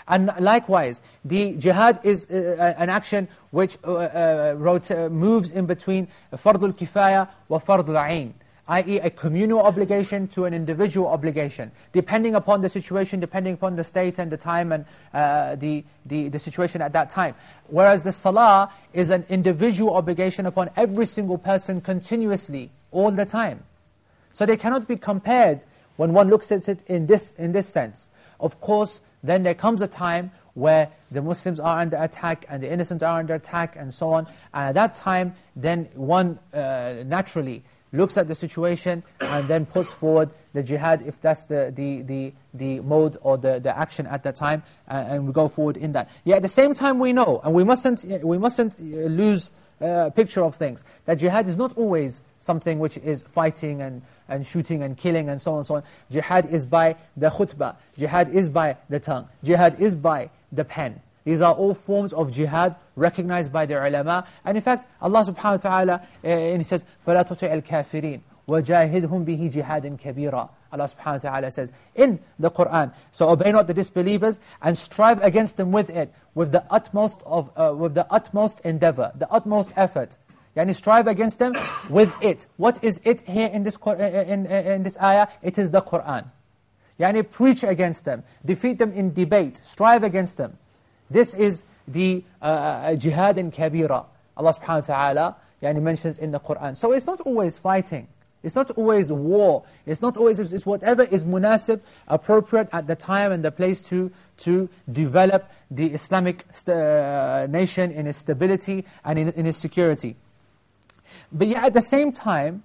And likewise, the jihad is uh, uh an action which uh, uh, moves in between fardul kifaya wa fardul ayn i.e. a communal obligation to an individual obligation, depending upon the situation, depending upon the state and the time and uh, the, the, the situation at that time. Whereas the salah is an individual obligation upon every single person continuously, all the time. So they cannot be compared when one looks at it in this, in this sense. Of course, then there comes a time where the Muslims are under attack and the innocents are under attack and so on. And at that time, then one uh, naturally looks at the situation and then puts forward the jihad if that's the, the, the, the mode or the, the action at that time and, and we go forward in that. Yet at the same time we know, and we mustn't, we mustn't lose uh, picture of things, that jihad is not always something which is fighting and, and shooting and killing and so on and so on. Jihad is by the khutbah, jihad is by the tongue, jihad is by the pen. These are all forms of jihad recognized by the ulama. And in fact, Allah subhanahu wa ta'ala, uh, and He says, فَلَا تُطِعِ الْكَافِرِينَ وَجَاهِدْهُمْ بِهِ جِهَادٍ كَبِيرًا Allah subhanahu wa ta'ala says in the Qur'an. So obey not the disbelievers and strive against them with it, with the utmost, of, uh, with the utmost endeavor, the utmost effort. Yani strive against them with it. What is it here in this, in, in, in this ayah? It is the Qur'an. Yani preach against them, defeat them in debate, strive against them. This is the uh, uh, jihad in kabira. Allah subhanahu wa ta'ala yani mentions in the Qur'an. So it's not always fighting. It's not always war. It's not always, it's whatever is munasib, appropriate at the time and the place to, to develop the Islamic uh, nation in its stability and in, in its security. But yet at the same time,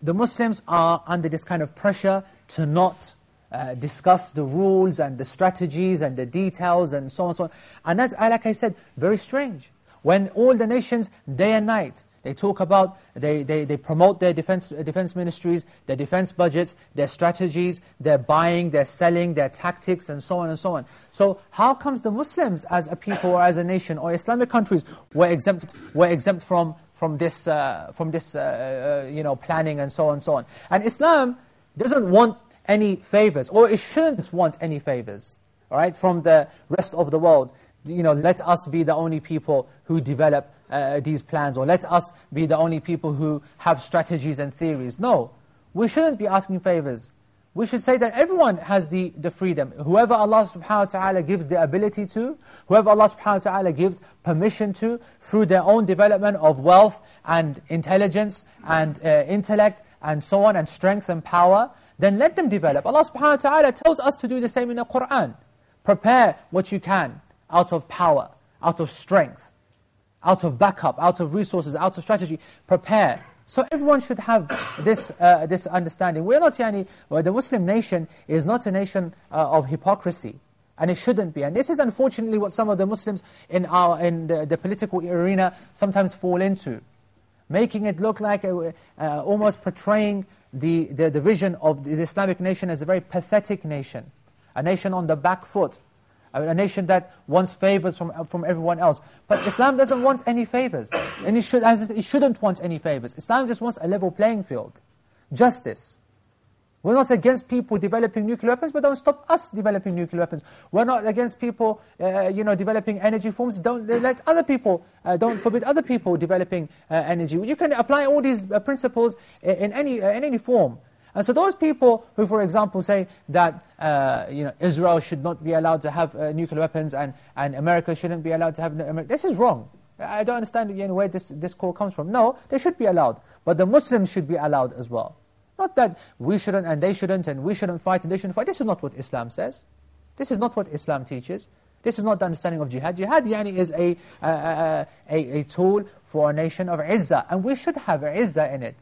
the Muslims are under this kind of pressure to not uh, discuss the rules and the strategies and the details and so on and so on. And that's, like I said, very strange. When all the nations, day and night, they talk about, they, they, they promote their defense, defense ministries, their defense budgets, their strategies, their buying, their selling, their tactics, and so on and so on. So how comes the Muslims as a people or as a nation or Islamic countries were exempt, were exempt from, from this, uh, from this uh, uh, you know, planning and so on and so on? And Islam doesn't want any favors, or it shouldn't want any favors, all right, from the rest of the world. You know, let us be the only people who develop uh, these plans, or let us be the only people who have strategies and theories. No, we shouldn't be asking favors. We should say that everyone has the, the freedom. Whoever Allah subhanahu wa ta'ala gives the ability to, whoever Allah subhanahu wa ta'ala gives permission to, through their own development of wealth and intelligence and uh, intellect and so on, and strength and power, then let them develop. Allah subhanahu wa ta'ala tells us to do the same in the Qur'an. Prepare what you can out of power, out of strength, out of backup, out of resources, out of strategy. Prepare. So everyone should have this, uh, this understanding. We're not, yani, well, the Muslim nation is not a nation uh, of hypocrisy. And it shouldn't be. And this is unfortunately what some of the Muslims in, our, in the, the political arena sometimes fall into. Making it look like, a, uh, almost portraying the, the, the vision of the Islamic nation as a very pathetic nation, a nation on the back foot, a nation that wants favors from, from everyone else. But Islam doesn't want any favors, and it, should, it shouldn't want any favors. Islam just wants a level playing field, justice. We're not against people developing nuclear weapons, but don't stop us developing nuclear weapons. We're not against people, uh, you know, developing energy forms. Don't let other people, uh, don't forbid other people developing uh, energy. You can apply all these uh, principles in any, uh, in any form. And so those people who, for example, say that uh, you know, Israel should not be allowed to have nuclear weapons and, and America shouldn't be allowed to have... This is wrong. I don't understand you know, where this, this call comes from. No, they should be allowed. But the Muslims should be allowed as well. Not that we shouldn't and they shouldn't and we shouldn't fight and they shouldn't fight. This is not what Islam says. This is not what Islam teaches. This is not the understanding of jihad. Jihad yani, is a, a, a, a tool for a nation of izzah. And we should have izzah in it.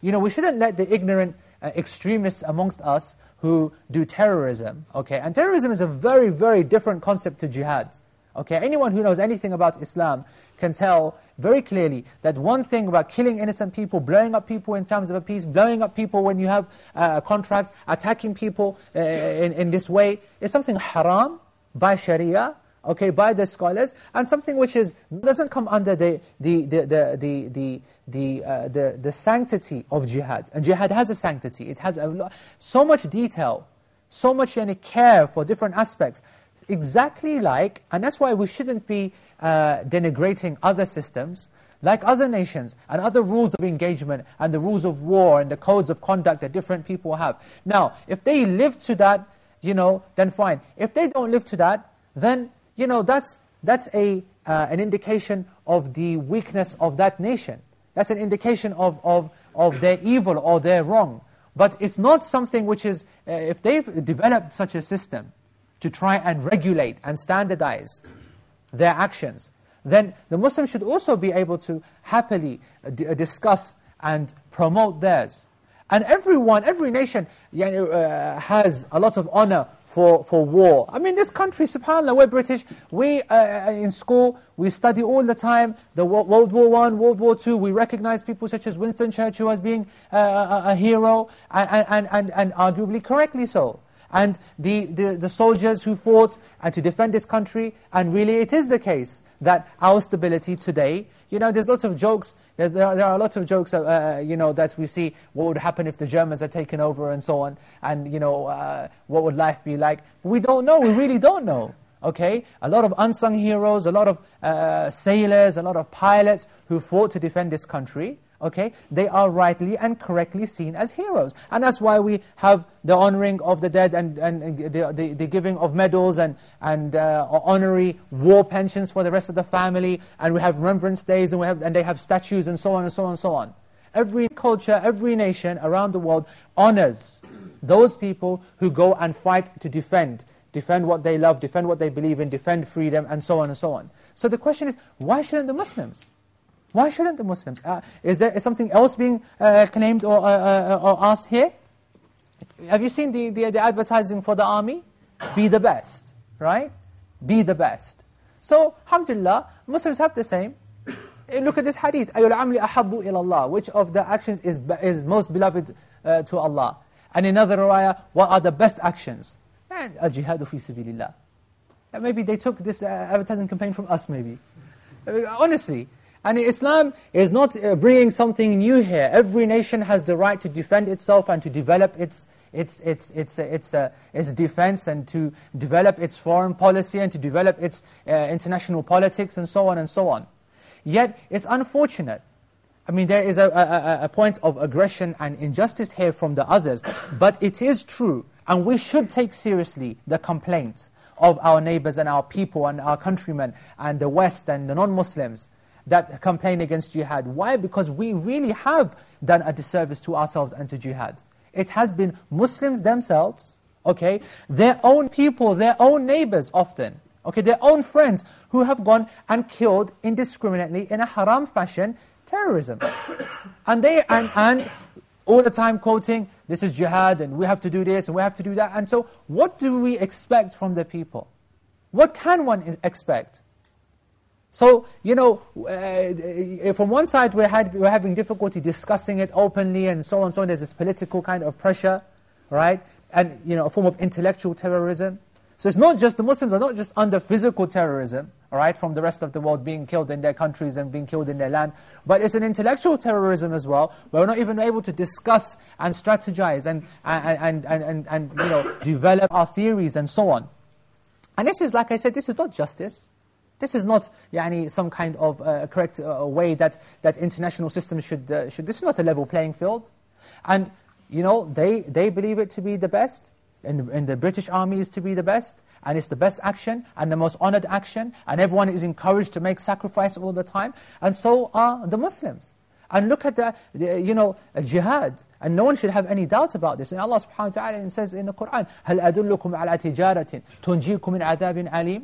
You know, we shouldn't let the ignorant uh, extremists amongst us who do terrorism, okay? And terrorism is a very, very different concept to jihad. Okay, anyone who knows anything about Islam can tell very clearly that one thing about killing innocent people, blowing up people in terms of a peace, blowing up people when you have uh, contracts, attacking people uh, in, in this way, is something haram by Sharia, okay, by the scholars, and something which is doesn't come under the the the the the the, the, uh, the, the sanctity of jihad. And jihad has a sanctity. It has a, so much detail, so much any care for different aspects. Exactly like, and that's why we shouldn't be uh, denigrating other systems, like other nations, and other rules of engagement, and the rules of war, and the codes of conduct that different people have. Now, if they live to that, you know, then fine. If they don't live to that, then, you know, that's, that's a, uh, an indication of the weakness of that nation. That's an indication of, of, of their evil or their wrong. But it's not something which is, uh, if they've developed such a system to try and regulate and standardize their actions, then the Muslim should also be able to happily uh, discuss and promote theirs. And everyone, every nation uh, has a lot of honor for, for war. I mean, this country, subhanAllah, we're British. We, uh, in school, we study all the time the World War One, World War Two. We recognize people such as Winston Churchill as being uh, a, a, hero, and, and, and, and arguably correctly so and the, the, the, soldiers who fought and to defend this country. And really it is the case that our stability today, you know, there's lots of jokes, there, there, are, there are lots of jokes, uh, uh, you know, that we see what would happen if the Germans had taken over and so on, and, you know, uh, what would life be like. We don't know, we really don't know. Okay, a lot of unsung heroes, a lot of uh, sailors, a lot of pilots who fought to defend this country okay, they are rightly and correctly seen as heroes. And that's why we have the honoring of the dead and, and the, the, the giving of medals and, and uh, honorary war pensions for the rest of the family, and we have remembrance days, and, we have, and they have statues, and so on and so on and so on. Every culture, every nation around the world honors those people who go and fight to defend, defend what they love, defend what they believe in, defend freedom, and so on and so on. So the question is, why shouldn't the Muslims? Why shouldn't the Muslims? Uh, is there is something else being uh, claimed or, uh, uh, or asked here? Have you seen the, the, the, advertising for the army? Be the best, right? Be the best. So, alhamdulillah, Muslims have the same. Eh, look at this hadith. أَيُّ الْعَمْلِ أَحَبُّ إِلَى اللَّهِ Which of the actions is, is most beloved uh, to Allah? And in another riwayah, what are the best actions? And al-jihadu fi sabilillah. Maybe they took this uh, advertising campaign from us, maybe. Honestly, and Islam is not uh, bringing something new here. Every nation has the right to defend itself and to develop its, its, its, its, uh, its, uh, its defense and to develop its foreign policy and to develop its uh, international politics and so on and so on. Yet, it's unfortunate. I mean, there is a, a, a point of aggression and injustice here from the others, but it is true, and we should take seriously the complaint of our neighbors and our people and our countrymen and the West and the non-Muslims that complain against jihad. Why? Because we really have done a disservice to ourselves and to jihad. It has been Muslims themselves, okay, their own people, their own neighbors often, okay, their own friends who have gone and killed indiscriminately in a haram fashion terrorism. and they and, and all the time quoting, this is jihad and we have to do this and we have to do that. And so what do we expect from the people? What can one expect? So, you know, uh, from one side we're, had, we're having difficulty discussing it openly and so on and so on. There's this political kind of pressure, right? And, you know, a form of intellectual terrorism. So it's not just, the Muslims are not just under physical terrorism, right, from the rest of the world being killed in their countries and being killed in their lands, but it's an intellectual terrorism as well, where we're not even able to discuss and strategize and, and, and, and, and, and you know, develop our theories and so on. And this is, like I said, this is not justice. This is not yani, some kind of uh, correct uh, way that, that international systems should, uh, should... This is not a level playing field. And, you know, they, they believe it to be the best, and, and the British Army is to be the best, and it's the best action, and the most honored action, and everyone is encouraged to make sacrifice all the time, and so are the Muslims. And look at the, the you know, jihad. And no one should have any doubt about this. And Allah subhanahu wa ta'ala says in the Qur'an, هَلْ أَدُلُّكُمْ عَلَى تِجَارَةٍ تُنْجِيكُمْ مِنْ عَذَابٍ عَلِيمٍ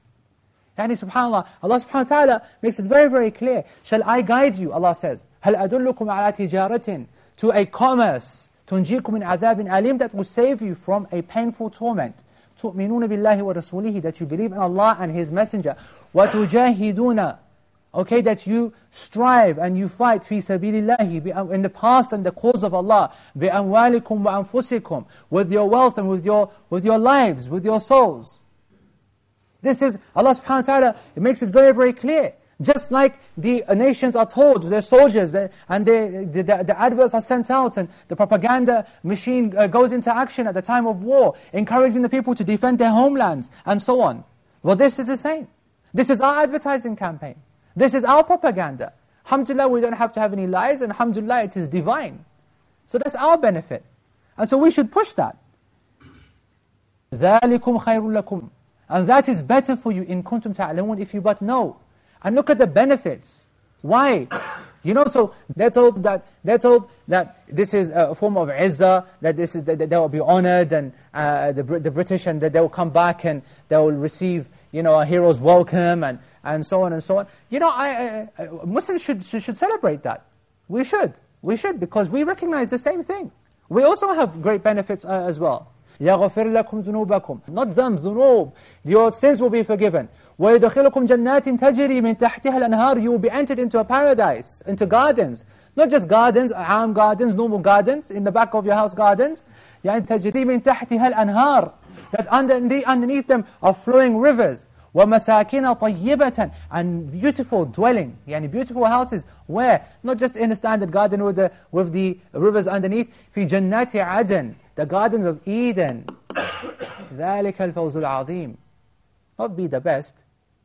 يعني سبحان الله Allah subhanahu wa ta'ala makes it very very clear shall I guide you Allah says هل أدلكم على تجارة to a commerce تنجيكم من عذاب أليم that will save you from a painful torment تؤمنون بالله ورسوله that you believe in Allah and His Messenger وتجاهدون okay that you strive and you fight في سبيل الله in the path and the cause of Allah بأموالكم وأنفسكم with your wealth and with your with your lives with your souls this is Allah subhanahu wa ta'ala it makes it very very clear just like the nations are told, their soldiers, and they, the, the, the, adverts are sent out, and the propaganda machine uh, goes into action at the time of war, encouraging the people to defend their homelands, and so on. Well, this is the same. This is our advertising campaign. This is our propaganda. Alhamdulillah, we don't have to have any lies, and alhamdulillah, it is divine. So that's our benefit. And so we should push that. ذَلِكُمْ خَيْرٌ لَكُمْ and that is better for you in kuntum ta'lamun if you but know. And look at the benefits. Why? You know, so told that they're told that this is a form of izzah, that this is that they will be honored, and uh, the the British, and that they will come back and they will receive, you know, a hero's welcome, and and so on and so on. You know, I, I, Muslims should, should should celebrate that. We should, we should, because we recognize the same thing. We also have great benefits uh, as well. يَغْفِرْ لَكُمْ ذُنُوبَكُمْ Not them, ذُنوب. Your sins will be forgiven. وَيَدْخِلُكُمْ جَنَّاتٍ تَجْرِي مِنْ تَحْتِهَا الْأَنْهَارُ You will be entered into a paradise, into gardens. Not just gardens, عام gardens, normal gardens, in the back of your house gardens. يعني تَجْرِي مِنْ تَحْتِهَا الْأَنْهَارُ That underneath, underneath them are flowing rivers. وَمَسَاكِنَ طَيِّبَةً And beautiful dwelling, yani beautiful houses. Where? Not just in a standard garden with the, with the rivers underneath. فِي جَنَّاتِ عَدَنٍ The gardens of Eden. ذَلِكَ الْفَوْزُ الْعَظِيمُ Not be the best.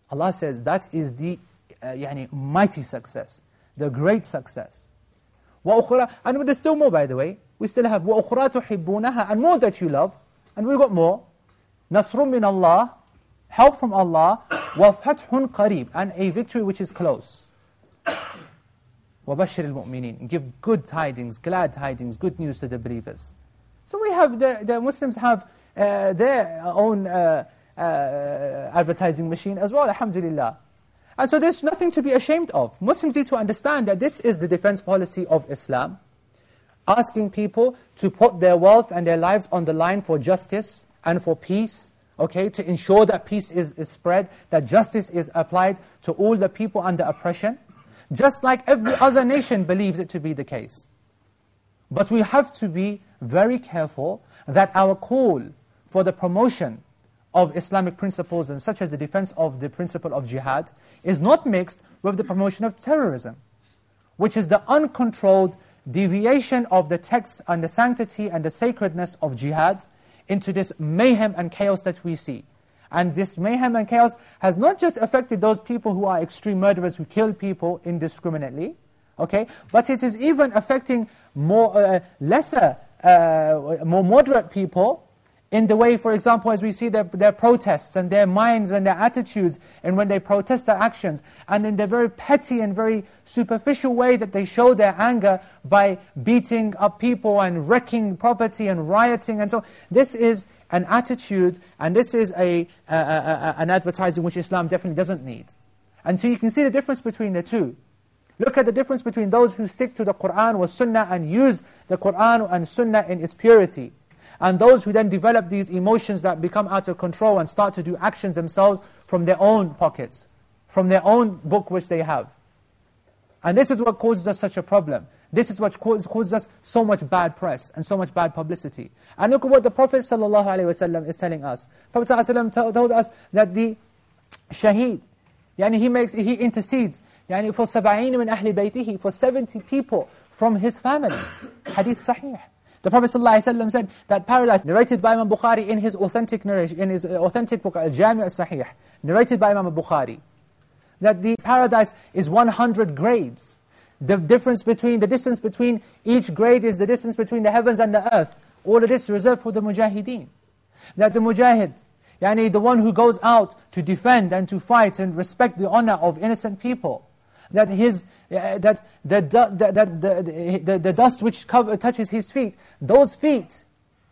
Allah says that is the uh, yani, mighty success. The great success. وَأُخْرَى And there's still more by the way. We still have وَأُخْرَى تُحِبُّونَهَا And more that you love. And we've got more. نَصْرٌ مِّنَ اللَّهِ help from Allah, وَفَتْحٌ قَرِيب And a victory which is close. وَبَشِّرِ الْمُؤْمِنِينَ Give good tidings, glad tidings, good news to the believers. So we have, the, the Muslims have uh, their own uh, uh, advertising machine as well, alhamdulillah. And so there's nothing to be ashamed of. Muslims need to understand that this is the defense policy of Islam. Asking people to put their wealth and their lives on the line for justice and for peace okay, to ensure that peace is, is spread, that justice is applied to all the people under oppression, just like every other nation believes it to be the case. But we have to be very careful that our call for the promotion of Islamic principles, and such as the defense of the principle of jihad, is not mixed with the promotion of terrorism, which is the uncontrolled deviation of the texts and the sanctity and the sacredness of jihad, into this mayhem and chaos that we see. And this mayhem and chaos has not just affected those people who are extreme murderers who kill people indiscriminately, okay, but it is even affecting more uh, lesser, uh, more moderate people in the way, for example, as we see their, their protests and their minds and their attitudes, and when they protest their actions, and in the very petty and very superficial way that they show their anger by beating up people and wrecking property and rioting, and so this is an attitude, and this is a, a, a, a an advertising which Islam definitely doesn't need. And so you can see the difference between the two. Look at the difference between those who stick to the Qur'an or Sunnah and use the Qur'an and Sunnah in its purity. And those who then develop these emotions that become out of control and start to do actions themselves from their own pockets, from their own book which they have. And this is what causes us such a problem. This is what causes us so much bad press and so much bad publicity. And look at what the Prophet ﷺ is telling us. Prophet ﷺ told us that the shaheed, yani he makes, he intercedes yani for سبعين من أهل بيته, for 70 people from his family. Hadith sahih. The Prophet ﷺ said that paradise, narrated by Imam Bukhari in his authentic narration, in his uh, authentic book, Al-Jami' al-Sahih, narrated by Imam Bukhari, that the paradise is 100 grades. The difference between, the distance between each grade is the distance between the heavens and the earth. All of this reserved for the mujahideen. That the mujahid, yani the one who goes out to defend and to fight and respect the honor of innocent people, that his uh, that the, the, the, the, the dust which cover, touches his feet, those feet,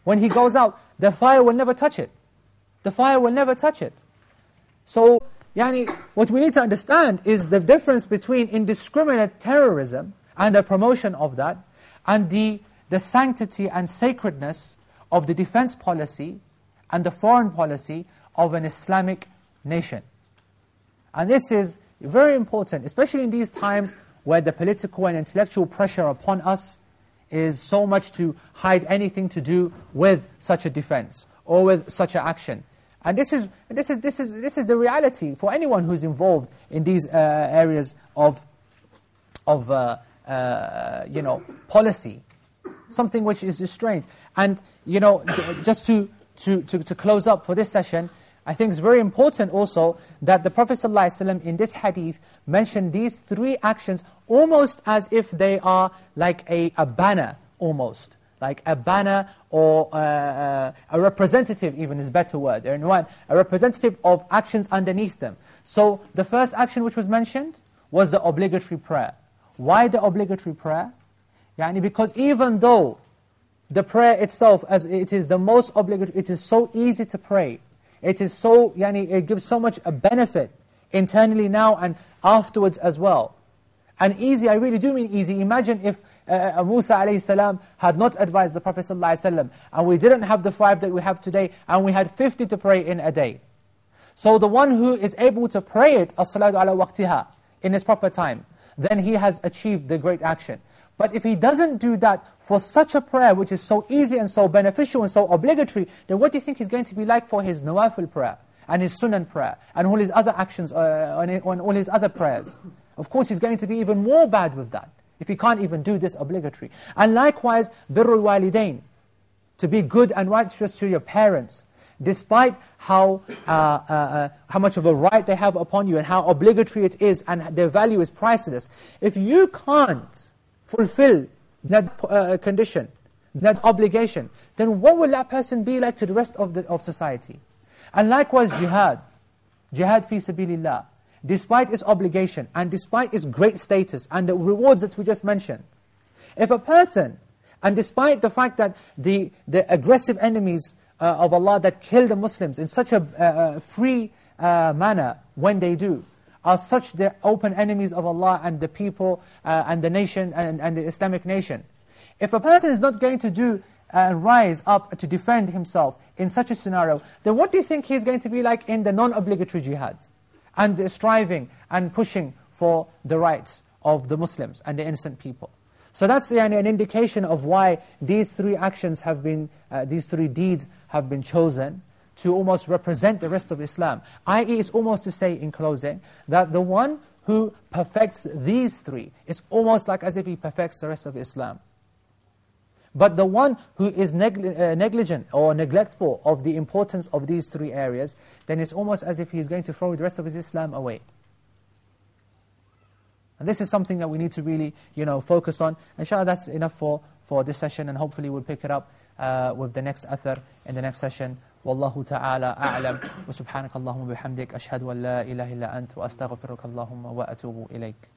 when he goes out, the fire will never touch it. The fire will never touch it. So, yani, what we need to understand is the difference between indiscriminate terrorism and the promotion of that, and the, the sanctity and sacredness of the defense policy and the foreign policy of an Islamic nation. And this is very important, especially in these times where the political and intellectual pressure upon us is so much to hide anything to do with such a defense or with such an action. And this is, this is, this is, this is the reality for anyone who's involved in these uh, areas of, of uh, uh, you know, policy. Something which is strange. And, you know, just to, to, to, to close up for this session, I think it's very important also that the Prophet ﷺ in this hadith mentioned these three actions almost as if they are like a, a banner, almost. like a banner or uh, uh, a representative even is a better word, a representative of actions underneath them. So the first action which was mentioned was the obligatory prayer. Why the obligatory prayer? Yani because even though the prayer itself, as it is the most obligatory, it is so easy to pray. It is so, yani, it gives so much a benefit internally now and afterwards as well. And easy, I really do mean easy. Imagine if uh, uh Musa salam had not advised the Prophet sallallahu and we didn't have the five that we have today, and we had 50 to pray in a day. So the one who is able to pray it, as-salatu ala waqtiha, in its proper time, then he has achieved the great action. But if he doesn't do that for such a prayer, which is so easy and so beneficial and so obligatory, then what do you think is going to be like for his nawafil prayer, and his sunan prayer, and all his other actions, uh, and all his other prayers? Of course, he's going to be even more bad with that, if he can't even do this obligatory. And likewise, birrul walidain, to be good and righteous to your parents, despite how, uh, uh, uh, how much of a right they have upon you and how obligatory it is and their value is priceless. If you can't fulfill that uh, condition, that obligation, then what will that person be like to the rest of, the, of society? And likewise jihad, jihad fi sabilillah, despite its obligation and despite its great status and the rewards that we just mentioned, if a person, and despite the fact that the, the aggressive enemies uh, of Allah that kill the Muslims in such a uh, free uh, manner when they do, are such the open enemies of Allah and the people uh, and the nation and, and the Islamic nation. If a person is not going to do and uh, rise up to defend himself in such a scenario, then what do you think he's going to be like in the non-obligatory jihad? And the striving and pushing for the rights of the Muslims and the innocent people. So that's yani, an indication of why these three actions have been, uh, these three deeds have been chosen to almost represent the rest of Islam. I.e. is almost to say in closing, that the one who perfects these three, it's almost like as if he perfects the rest of Islam. But the one who is uh, negligent or neglectful of the importance of these three areas, then it's almost as if he's going to throw the rest of his Islam away. And this is something that we need to really, you know, focus on. Inshallah, that's enough for, for this session, and hopefully we'll pick it up uh, with the next athar in the next session. والله تعالى أعلم. وسبحانك اللهم وبحمدك أشهد أن لا إله إلا أنت وأستغفرك اللهم وأتوب إليك.